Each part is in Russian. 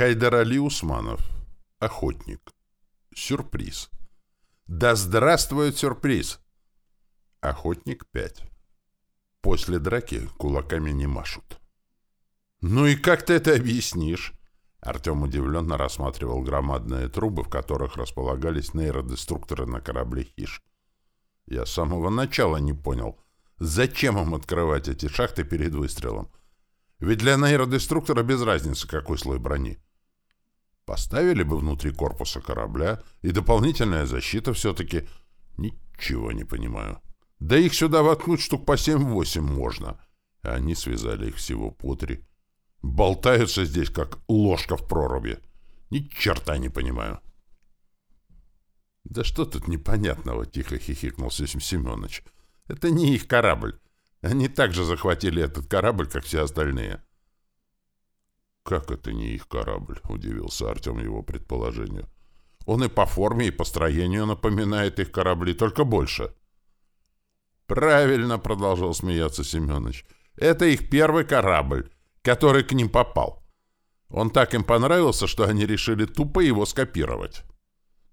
Хайдар Али Усманов. Охотник. Сюрприз. Да здравствует сюрприз! Охотник 5. После драки кулаками не машут. «Ну и как ты это объяснишь?» Артем удивленно рассматривал громадные трубы, в которых располагались нейродеструкторы на корабле «Хиш». Я с самого начала не понял, зачем им открывать эти шахты перед выстрелом. Ведь для нейродеструктора без разницы, какой слой брони. Поставили бы внутри корпуса корабля, и дополнительная защита все-таки... Ничего не понимаю. Да их сюда воткнуть штук по 7-8 можно. А они связали их всего по три. Болтаются здесь, как ложка в проруби. Ни черта не понимаю. «Да что тут непонятного?» — тихо хихикнул Сесим Семенович. «Это не их корабль. Они также захватили этот корабль, как все остальные». «Как это не их корабль?» — удивился Артем его предположению. «Он и по форме, и по строению напоминает их корабли, только больше». «Правильно», — продолжал смеяться Семенович. «Это их первый корабль, который к ним попал. Он так им понравился, что они решили тупо его скопировать».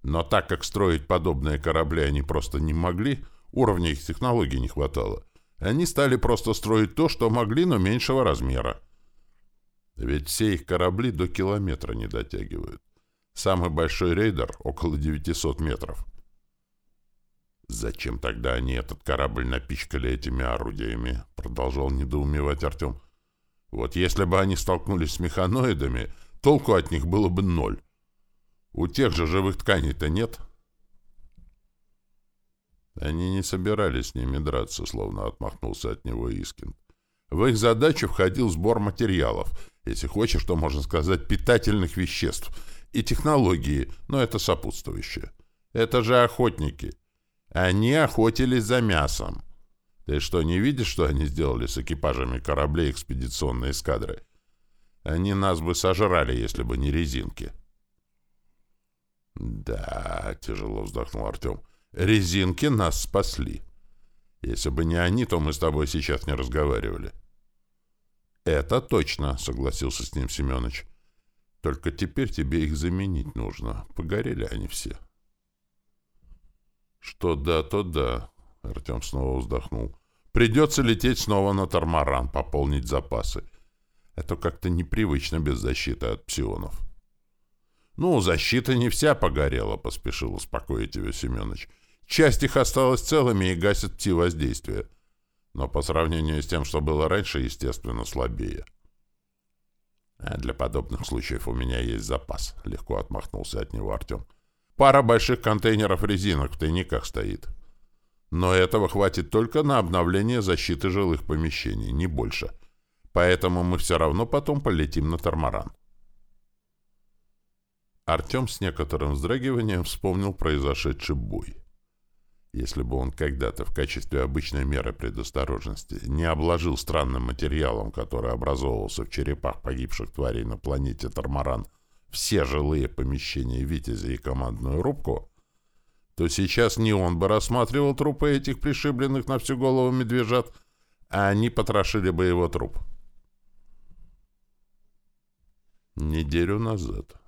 Но так как строить подобные корабли они просто не могли, уровня их технологий не хватало, они стали просто строить то, что могли, но меньшего размера. Ведь все их корабли до километра не дотягивают. Самый большой рейдер — около 900 метров. «Зачем тогда они этот корабль напичкали этими орудиями?» — продолжал недоумевать Артем. «Вот если бы они столкнулись с механоидами, толку от них было бы ноль. У тех же живых тканей-то нет. Они не собирались с ними драться, словно отмахнулся от него Искин. В их задачу входил сбор материалов, если хочешь, что можно сказать, питательных веществ, и технологии, но это сопутствующее. Это же охотники. Они охотились за мясом. Ты что, не видишь, что они сделали с экипажами кораблей экспедиционной эскадры? Они нас бы сожрали, если бы не резинки. «Да», — тяжело вздохнул Артем, — «резинки нас спасли. Если бы не они, то мы с тобой сейчас не разговаривали». «Это точно», — согласился с ним Семенович. «Только теперь тебе их заменить нужно. Погорели они все». «Что да, то да», — Артем снова вздохнул. «Придется лететь снова на Тормаран, пополнить запасы. Это как-то непривычно без защиты от псионов». «Ну, защита не вся погорела», — поспешил успокоить его Семенович. «Часть их осталась целыми и гасит пти-воздействие. Но по сравнению с тем, что было раньше, естественно, слабее». «А для подобных случаев у меня есть запас», — легко отмахнулся от него Артем. «Пара больших контейнеров резинок в тайниках стоит. Но этого хватит только на обновление защиты жилых помещений, не больше. Поэтому мы все равно потом полетим на Тормаран». Артем с некоторым вздрагиванием вспомнил произошедший бой. Если бы он когда-то в качестве обычной меры предосторожности не обложил странным материалом, который образовывался в черепах погибших тварей на планете Тормаран, все жилые помещения Витязя и командную рубку, то сейчас не он бы рассматривал трупы этих пришибленных на всю голову медвежат, а они потрошили бы его труп. Неделю назад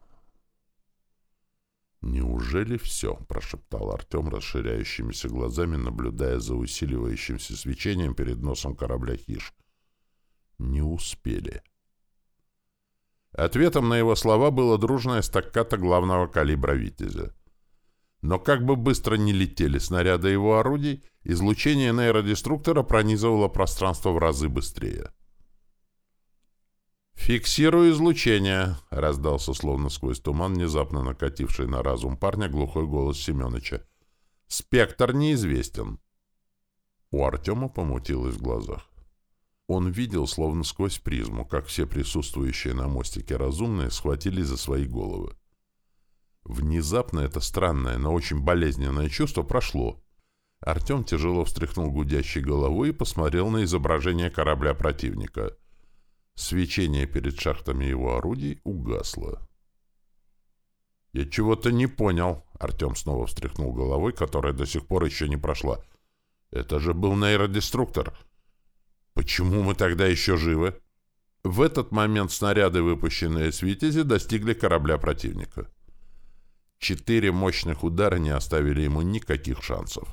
«Неужели все?» — прошептал Артем расширяющимися глазами, наблюдая за усиливающимся свечением перед носом корабля «Хиш». «Не успели». Ответом на его слова было дружное стаккато главного калибра «Витязя». Но как бы быстро ни летели снаряды его орудий, излучение нейродеструктора пронизывало пространство в разы быстрее. «Фиксирую излучение», — раздался словно сквозь туман, внезапно накативший на разум парня глухой голос Семеновича. «Спектр неизвестен». У Артема помутилось в глазах. Он видел, словно сквозь призму, как все присутствующие на мостике разумные схватились за свои головы. Внезапно это странное, но очень болезненное чувство прошло. Артем тяжело встряхнул гудящей головой и посмотрел на изображение корабля противника — Свечение перед шахтами его орудий угасло. «Я чего-то не понял», — Артем снова встряхнул головой, которая до сих пор еще не прошла. «Это же был нейродеструктор. Почему мы тогда еще живы?» В этот момент снаряды, выпущенные с «Витязи», достигли корабля противника. Четыре мощных удара не оставили ему никаких шансов.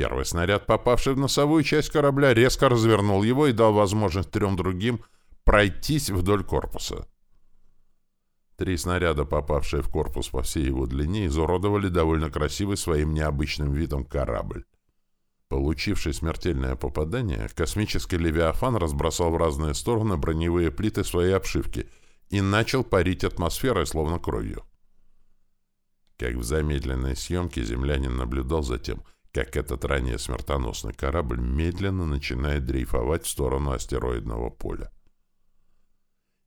Первый снаряд, попавший в носовую часть корабля, резко развернул его и дал возможность трем другим пройтись вдоль корпуса. Три снаряда, попавшие в корпус по всей его длине, изуродовали довольно красивый своим необычным видом корабль. Получивший смертельное попадание, космический «Левиафан» разбросал в разные стороны броневые плиты своей обшивки и начал парить атмосферой, словно кровью. Как в замедленной съемке землянин наблюдал за тем, как этот ранее смертоносный корабль медленно начинает дрейфовать в сторону астероидного поля.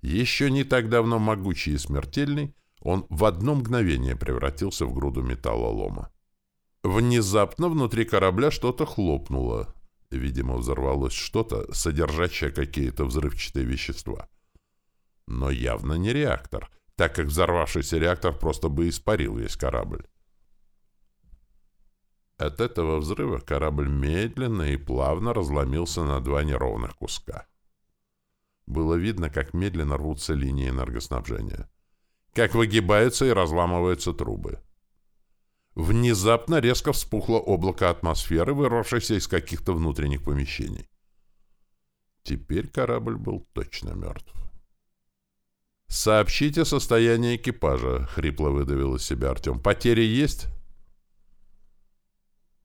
Еще не так давно могучий и смертельный, он в одно мгновение превратился в груду металлолома. Внезапно внутри корабля что-то хлопнуло. Видимо, взорвалось что-то, содержащее какие-то взрывчатые вещества. Но явно не реактор, так как взорвавшийся реактор просто бы испарил весь корабль. От этого взрыва корабль медленно и плавно разломился на два неровных куска. Было видно, как медленно рвутся линии энергоснабжения, как выгибаются и разламываются трубы. Внезапно резко вспухло облако атмосферы, вырвавшееся из каких-то внутренних помещений. Теперь корабль был точно мертв. «Сообщите состояние экипажа», — хрипло выдавил из себя Артем. «Потери есть?»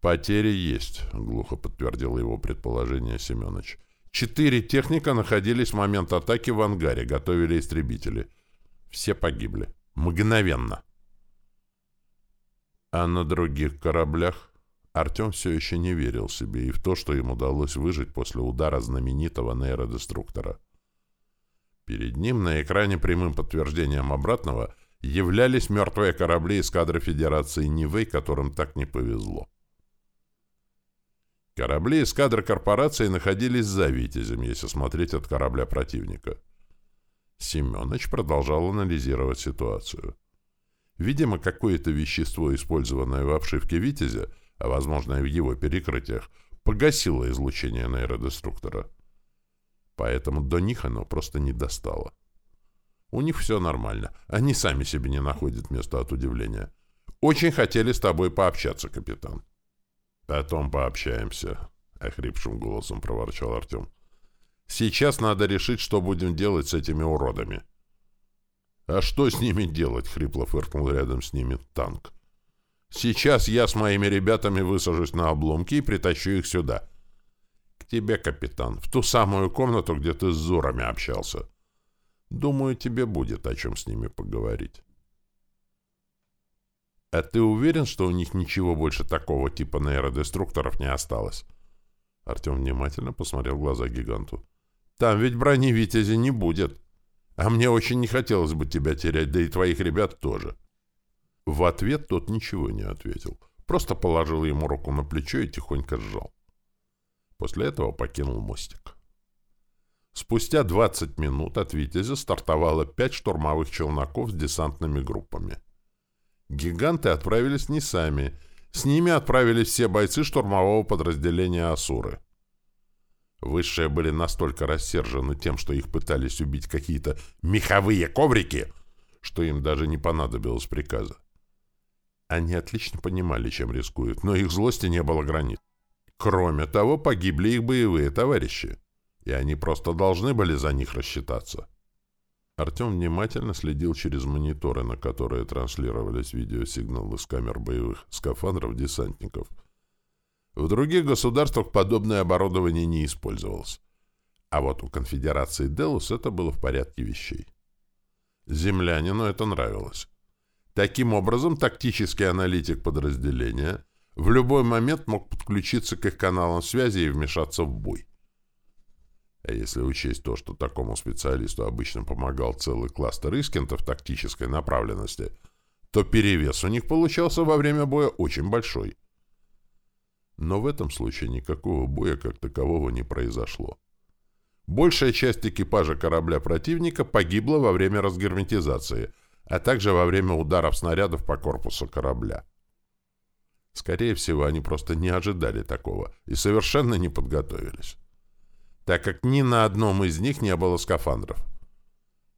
«Потери есть», — глухо подтвердил его предположение Семенович. «Четыре техника находились в момент атаки в ангаре, готовили истребители. Все погибли. Мгновенно». А на других кораблях Артем все еще не верил себе и в то, что им удалось выжить после удара знаменитого нейродеструктора. Перед ним на экране прямым подтверждением обратного являлись мертвые корабли эскадры Федерации Нивэй, которым так не повезло. Корабли эскадры корпорации находились за «Витязем», если смотреть от корабля противника. Семенович продолжал анализировать ситуацию. Видимо, какое-то вещество, использованное в обшивке «Витязя», а возможно и в его перекрытиях, погасило излучение нейродеструктора. Поэтому до них оно просто не достало. У них все нормально. Они сами себе не находят места от удивления. Очень хотели с тобой пообщаться, капитан. Потом пообщаемся, — охрипшим голосом проворчал Артем. Сейчас надо решить, что будем делать с этими уродами. — «А что с ними делать?» — хрипло фыркнул рядом с ними танк. «Сейчас я с моими ребятами высажусь на обломки и притащу их сюда. К тебе, капитан, в ту самую комнату, где ты с Зурами общался. Думаю, тебе будет о чем с ними поговорить». «А ты уверен, что у них ничего больше такого типа нейродеструкторов не осталось?» Артем внимательно посмотрел в глаза гиганту. «Там ведь брони Витязи не будет». А мне очень не хотелось бы тебя терять, да и твоих ребят тоже. В ответ тот ничего не ответил. Просто положил ему руку на плечо и тихонько сжал. После этого покинул мостик. Спустя 20 минут от «Витязя» стартовало пять штурмовых челноков с десантными группами. Гиганты отправились не сами. С ними отправились все бойцы штурмового подразделения «Асуры». Высшие были настолько рассержены тем, что их пытались убить какие-то меховые коврики, что им даже не понадобилось приказа. Они отлично понимали, чем рискуют, но их злости не было границ. Кроме того, погибли их боевые товарищи, и они просто должны были за них рассчитаться. Артем внимательно следил через мониторы, на которые транслировались видеосигналы с камер боевых скафандров десантников — в других государствах подобное оборудование не использовалось. А вот у конфедерации Делус это было в порядке вещей. Землянину это нравилось. Таким образом, тактический аналитик подразделения в любой момент мог подключиться к их каналам связи и вмешаться в бой. А если учесть то, что такому специалисту обычно помогал целый кластер искентов тактической направленности, то перевес у них получался во время боя очень большой. Но в этом случае никакого боя как такового не произошло. Большая часть экипажа корабля противника погибла во время разгерметизации, а также во время ударов снарядов по корпусу корабля. Скорее всего, они просто не ожидали такого и совершенно не подготовились. Так как ни на одном из них не было скафандров.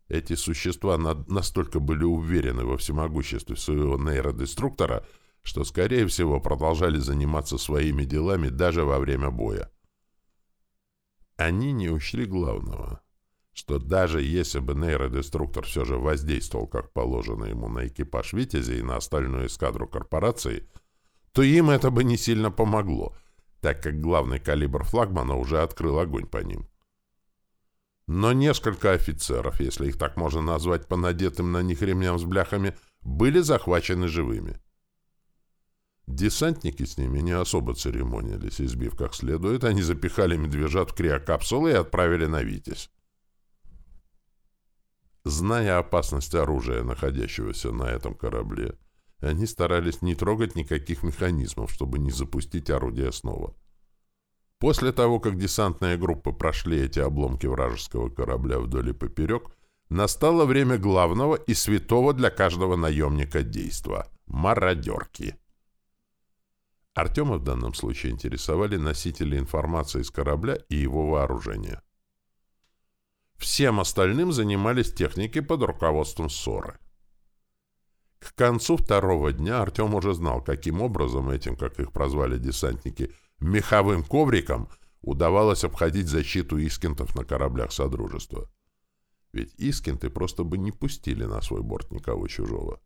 Эти существа настолько были уверены во всемогуществе своего нейродеструктора, что, скорее всего, продолжали заниматься своими делами даже во время боя. Они не учли главного, что даже если бы нейродеструктор все же воздействовал, как положено ему, на экипаж «Витязи» и на остальную эскадру корпорации, то им это бы не сильно помогло, так как главный калибр флагмана уже открыл огонь по ним. Но несколько офицеров, если их так можно назвать по надетым на них ремням с бляхами, были захвачены живыми. Десантники с ними не особо церемонились, избив как следует, они запихали медвежат в криокапсулы и отправили на Витязь. Зная опасность оружия, находящегося на этом корабле, они старались не трогать никаких механизмов, чтобы не запустить орудие снова. После того, как десантные группы прошли эти обломки вражеского корабля вдоль и поперек, настало время главного и святого для каждого наемника действа — мародерки. Артема в данном случае интересовали носители информации из корабля и его вооружения. Всем остальным занимались техники под руководством Ссоры. К концу второго дня Артем уже знал, каким образом этим, как их прозвали десантники, меховым ковриком удавалось обходить защиту искентов на кораблях Содружества. Ведь искенты просто бы не пустили на свой борт никого чужого.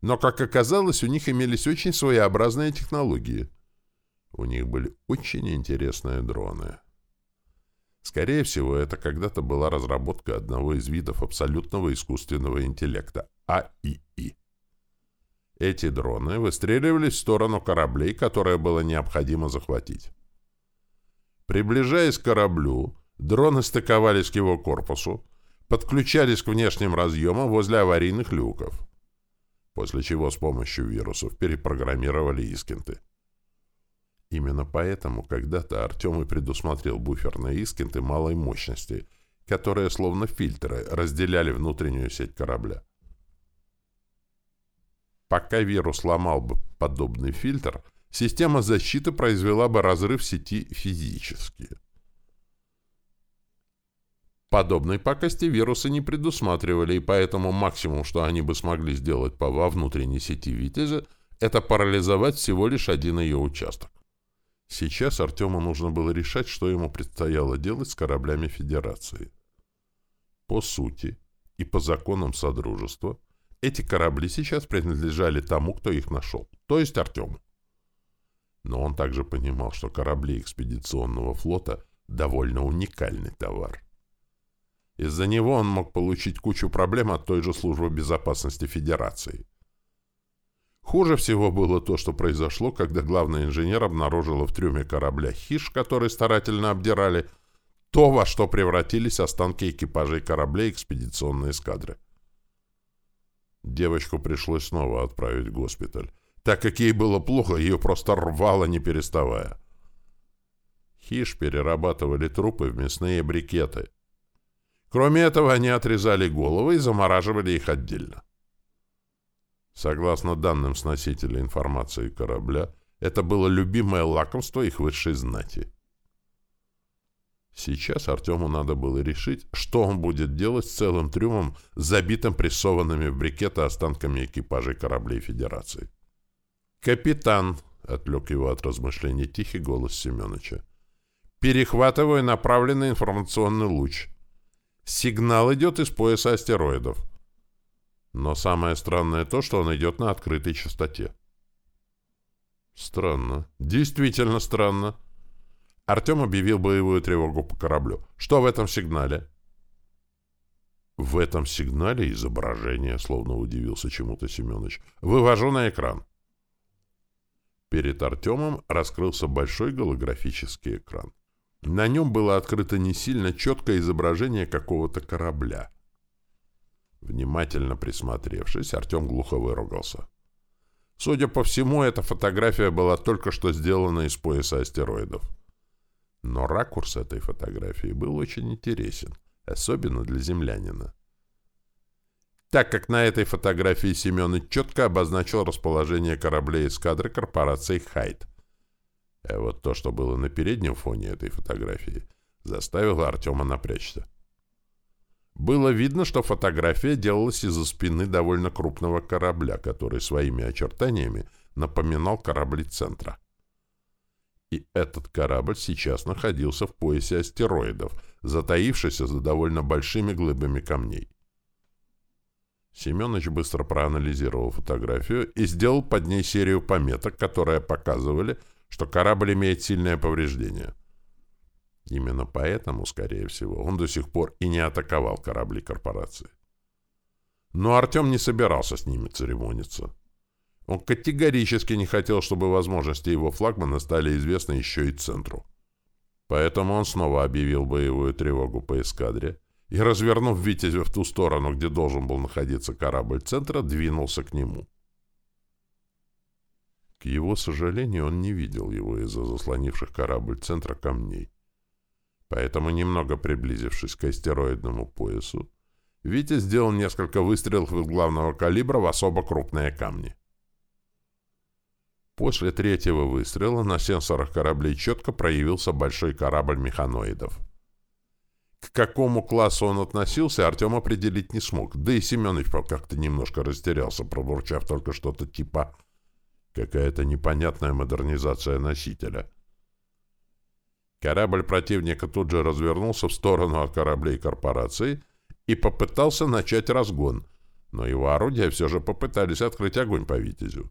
Но, как оказалось, у них имелись очень своеобразные технологии. У них были очень интересные дроны. Скорее всего, это когда-то была разработка одного из видов абсолютного искусственного интеллекта — АИИ. Эти дроны выстреливались в сторону кораблей, которые было необходимо захватить. Приближаясь к кораблю, дроны стыковались к его корпусу, подключались к внешним разъемам возле аварийных люков, после чего с помощью вирусов перепрограммировали искенты. Именно поэтому когда-то Артем и предусмотрел буферные искенты малой мощности, которые, словно фильтры, разделяли внутреннюю сеть корабля. Пока вирус ломал бы подобный фильтр, система защиты произвела бы разрыв сети физически. Подобной пакости вирусы не предусматривали, и поэтому максимум, что они бы смогли сделать по во внутренней сети Витязя, это парализовать всего лишь один ее участок. Сейчас Артему нужно было решать, что ему предстояло делать с кораблями Федерации. По сути и по законам Содружества – эти корабли сейчас принадлежали тому, кто их нашел, то есть Артему. Но он также понимал, что корабли экспедиционного флота — довольно уникальный товар. Из-за него он мог получить кучу проблем от той же службы безопасности Федерации. Хуже всего было то, что произошло, когда главный инженер обнаружила в трюме корабля хиш, который старательно обдирали, то, во что превратились останки экипажей кораблей экспедиционной эскадры. Девочку пришлось снова отправить в госпиталь. Так как ей было плохо, ее просто рвало, не переставая. Хиш перерабатывали трупы в мясные брикеты. Кроме этого, они отрезали головы и замораживали их отдельно. Согласно данным с носителя информации корабля, это было любимое лакомство их высшей знати. Сейчас Артему надо было решить, что он будет делать с целым трюмом, забитым прессованными в брикеты останками экипажей кораблей Федерации. «Капитан!» — отвлек его от размышлений тихий голос Семеновича. «Перехватываю направленный информационный луч. Сигнал идет из пояса астероидов. Но самое странное то, что он идет на открытой частоте». «Странно. Действительно странно». Артем объявил боевую тревогу по кораблю. «Что в этом сигнале?» «В этом сигнале изображение», — словно удивился чему-то Семенович. «Вывожу на экран». Перед Артемом раскрылся большой голографический экран. На нем было открыто не сильно четкое изображение какого-то корабля. Внимательно присмотревшись, Артем глухо выругался. Судя по всему, эта фотография была только что сделана из пояса астероидов. Но ракурс этой фотографии был очень интересен, особенно для землянина. Так как на этой фотографии Семен четко обозначил расположение кораблей эскадры корпорации «Хайт». А вот то, что было на переднем фоне этой фотографии, заставило Артема напрячься. Было видно, что фотография делалась из-за спины довольно крупного корабля, который своими очертаниями напоминал корабли центра. И этот корабль сейчас находился в поясе астероидов, затаившийся за довольно большими глыбами камней. Семенович быстро проанализировал фотографию и сделал под ней серию пометок, которые показывали, что корабль имеет сильное повреждение. Именно поэтому, скорее всего, он до сих пор и не атаковал корабли корпорации. Но Артем не собирался с ними церемониться. Он категорически не хотел, чтобы возможности его флагмана стали известны еще и центру. Поэтому он снова объявил боевую тревогу по эскадре и, развернув «Витязя» в ту сторону, где должен был находиться корабль центра, двинулся к нему. К его сожалению, он не видел его из-за заслонивших корабль центра камней. Поэтому, немного приблизившись к астероидному поясу, Витя сделал несколько выстрелов из главного калибра в особо крупные камни. После третьего выстрела на сенсорах кораблей четко проявился большой корабль механоидов. К какому классу он относился, Артем определить не смог, да и Семенович как-то немножко растерялся, пробурчав только что-то типа «какая-то непонятная модернизация носителя». Корабль противника тут же развернулся в сторону от кораблей корпорации и попытался начать разгон, но его орудия все же попытались открыть огонь по «Витязю».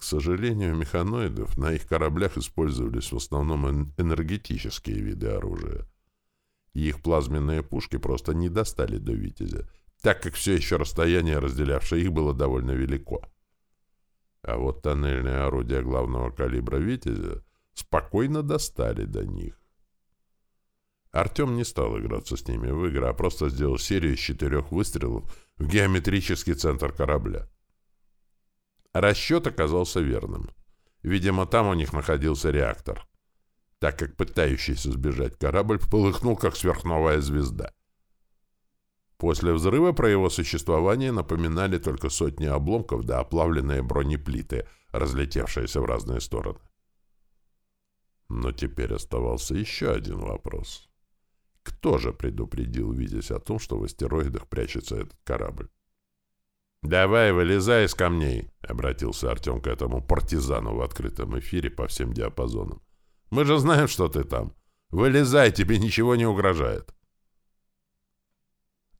К сожалению, механоидов на их кораблях использовались в основном энергетические виды оружия. И их плазменные пушки просто не достали до «Витязя», так как все еще расстояние, разделявшее их, было довольно велико. А вот тоннельные орудия главного калибра «Витязя» спокойно достали до них. Артем не стал играться с ними в игры, а просто сделал серию из четырех выстрелов в геометрический центр корабля. Расчет оказался верным. Видимо, там у них находился реактор, так как пытающийся сбежать корабль полыхнул, как сверхновая звезда. После взрыва про его существование напоминали только сотни обломков да оплавленные бронеплиты, разлетевшиеся в разные стороны. Но теперь оставался еще один вопрос. Кто же предупредил, видясь о том, что в астероидах прячется этот корабль? «Давай, вылезай из камней», — обратился Артем к этому партизану в открытом эфире по всем диапазонам. «Мы же знаем, что ты там. Вылезай, тебе ничего не угрожает».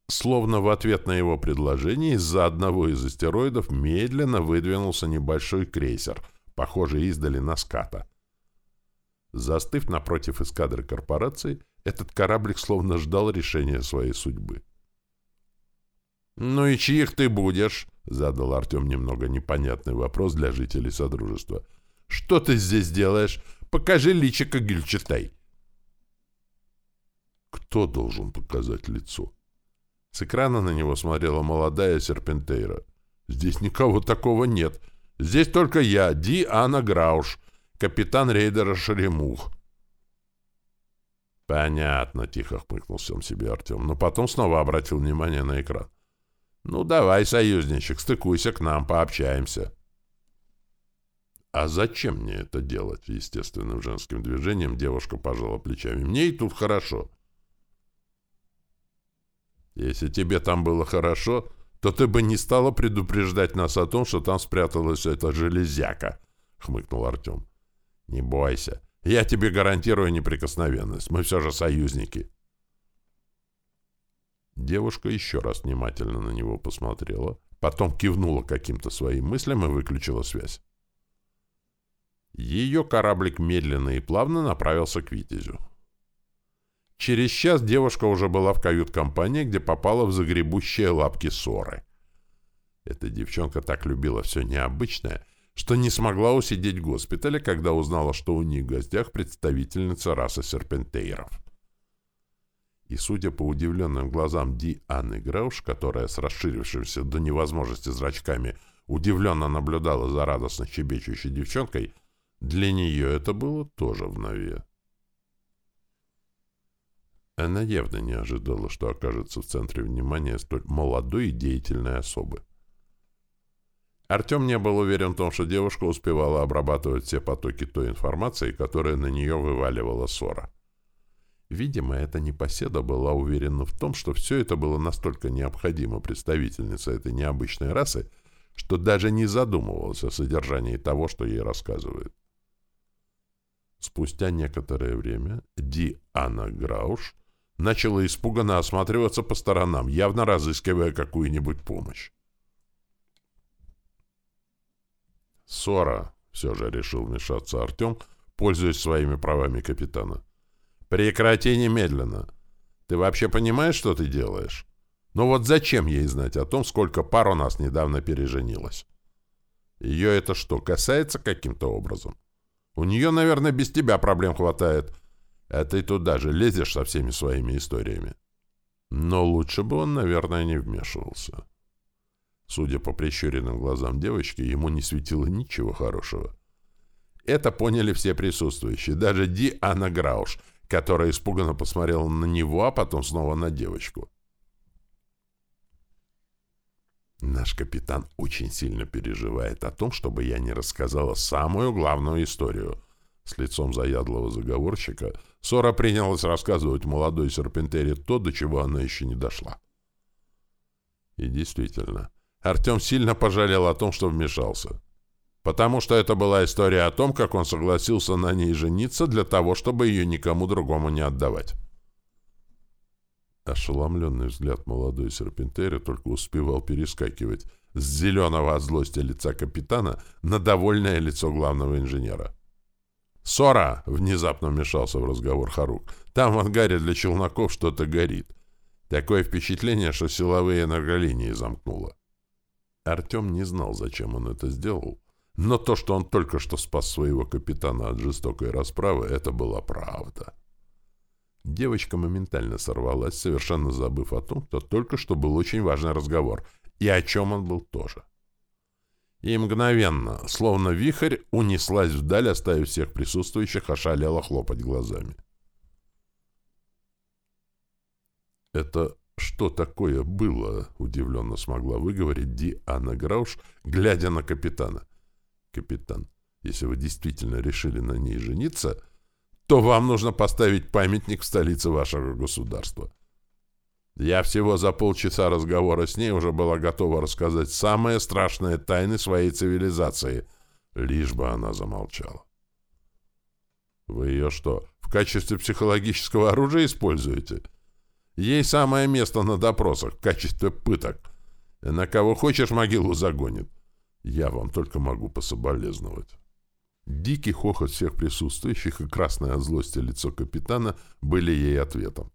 Словно в ответ на его предложение из-за одного из астероидов медленно выдвинулся небольшой крейсер, похожий издали на ската. Застыв напротив эскадры корпорации, этот кораблик словно ждал решения своей судьбы. «Ну и чьих ты будешь?» — задал Артем немного непонятный вопрос для жителей Содружества. «Что ты здесь делаешь? Покажи личико Гюльчатай». Кто должен показать лицо? С экрана на него смотрела молодая Серпентейра. «Здесь никого такого нет. Здесь только я, Ди Анна Грауш, капитан рейдера Шеремух». «Понятно», — тихо хмыкнул сам себе Артем, но потом снова обратил внимание на экран. Ну, давай, союзничек, стыкуйся к нам, пообщаемся. А зачем мне это делать? Естественным женским движением девушка пожала плечами. Мне и тут хорошо. Если тебе там было хорошо, то ты бы не стала предупреждать нас о том, что там спряталась эта железяка, хмыкнул Артем. Не бойся. Я тебе гарантирую неприкосновенность. Мы все же союзники. Девушка еще раз внимательно на него посмотрела, потом кивнула каким-то своим мыслям и выключила связь. Ее кораблик медленно и плавно направился к Витязю. Через час девушка уже была в кают-компании, где попала в загребущие лапки ссоры. Эта девчонка так любила все необычное, что не смогла усидеть в госпитале, когда узнала, что у них в гостях представительница расы серпентейров и, судя по удивленным глазам Ди Анны Грауш, которая с расширившимся до невозможности зрачками удивленно наблюдала за радостно щебечущей девчонкой, для нее это было тоже в. Она явно не ожидала, что окажется в центре внимания столь молодой и деятельной особы. Артем не был уверен в том, что девушка успевала обрабатывать все потоки той информации, которая на нее вываливала ссора. Видимо, эта непоседа была уверена в том, что все это было настолько необходимо представительнице этой необычной расы, что даже не задумывалась о содержании того, что ей рассказывают. Спустя некоторое время Ди Анна Грауш начала испуганно осматриваться по сторонам, явно разыскивая какую-нибудь помощь. «Ссора», — все же решил вмешаться Артем, пользуясь своими правами капитана. «Прекрати немедленно. Ты вообще понимаешь, что ты делаешь? Ну вот зачем ей знать о том, сколько пар у нас недавно переженилось? Ее это что, касается каким-то образом? У нее, наверное, без тебя проблем хватает, а ты туда же лезешь со всеми своими историями. Но лучше бы он, наверное, не вмешивался. Судя по прищуренным глазам девочки, ему не светило ничего хорошего. Это поняли все присутствующие, даже Ди Анна Грауш, которая испуганно посмотрела на него, а потом снова на девочку. Наш капитан очень сильно переживает о том, чтобы я не рассказала самую главную историю. С лицом заядлого заговорщика Сора принялась рассказывать молодой серпентере то, до чего она еще не дошла. И действительно, Артем сильно пожалел о том, что вмешался. Потому что это была история о том, как он согласился на ней жениться для того, чтобы ее никому другому не отдавать. Ошеломленный взгляд молодой серпентери только успевал перескакивать с зеленого от злости лица капитана на довольное лицо главного инженера. «Сора!» — внезапно вмешался в разговор Харук. «Там в ангаре для челноков что-то горит. Такое впечатление, что силовые энерголинии замкнуло». Артем не знал, зачем он это сделал, но то, что он только что спас своего капитана от жестокой расправы, это была правда. Девочка моментально сорвалась, совершенно забыв о том, что только что был очень важный разговор, и о чем он был тоже. И мгновенно, словно вихрь, унеслась вдаль, оставив всех присутствующих ошалело хлопать глазами. «Это что такое было?» — удивленно смогла выговорить Ди Анна Грауш, глядя на капитана. «Капитан, если вы действительно решили на ней жениться...» то вам нужно поставить памятник в столице вашего государства. Я всего за полчаса разговора с ней уже была готова рассказать самые страшные тайны своей цивилизации, лишь бы она замолчала. Вы ее что, в качестве психологического оружия используете? Ей самое место на допросах, в качестве пыток. На кого хочешь могилу загонит. Я вам только могу пособолезновать. Дикий хохот всех присутствующих и красное от злости лицо капитана были ей ответом.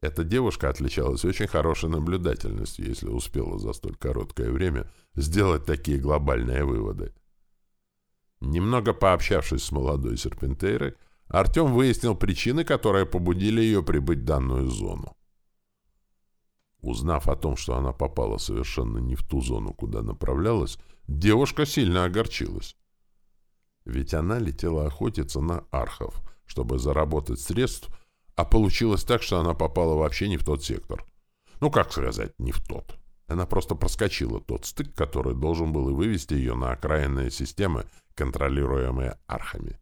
Эта девушка отличалась очень хорошей наблюдательностью, если успела за столь короткое время сделать такие глобальные выводы. Немного пообщавшись с молодой серпентейрой, Артем выяснил причины, которые побудили ее прибыть в данную зону. Узнав о том, что она попала совершенно не в ту зону, куда направлялась, девушка сильно огорчилась. Ведь она летела охотиться на архов, чтобы заработать средств, а получилось так, что она попала вообще не в тот сектор. Ну, как сказать, не в тот. Она просто проскочила тот стык, который должен был и вывести ее на окраинные системы, контролируемые архами.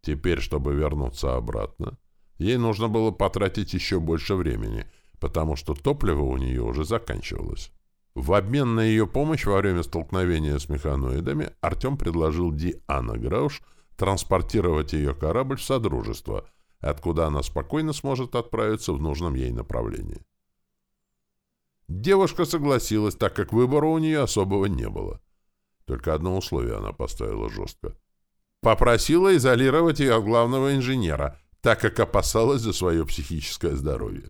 Теперь, чтобы вернуться обратно, ей нужно было потратить еще больше времени, потому что топливо у нее уже заканчивалось. В обмен на ее помощь во время столкновения с механоидами Артем предложил Ди Анна Грауш транспортировать ее корабль в Содружество, откуда она спокойно сможет отправиться в нужном ей направлении. Девушка согласилась, так как выбора у нее особого не было. Только одно условие она поставила жестко. Попросила изолировать ее от главного инженера, так как опасалась за свое психическое здоровье.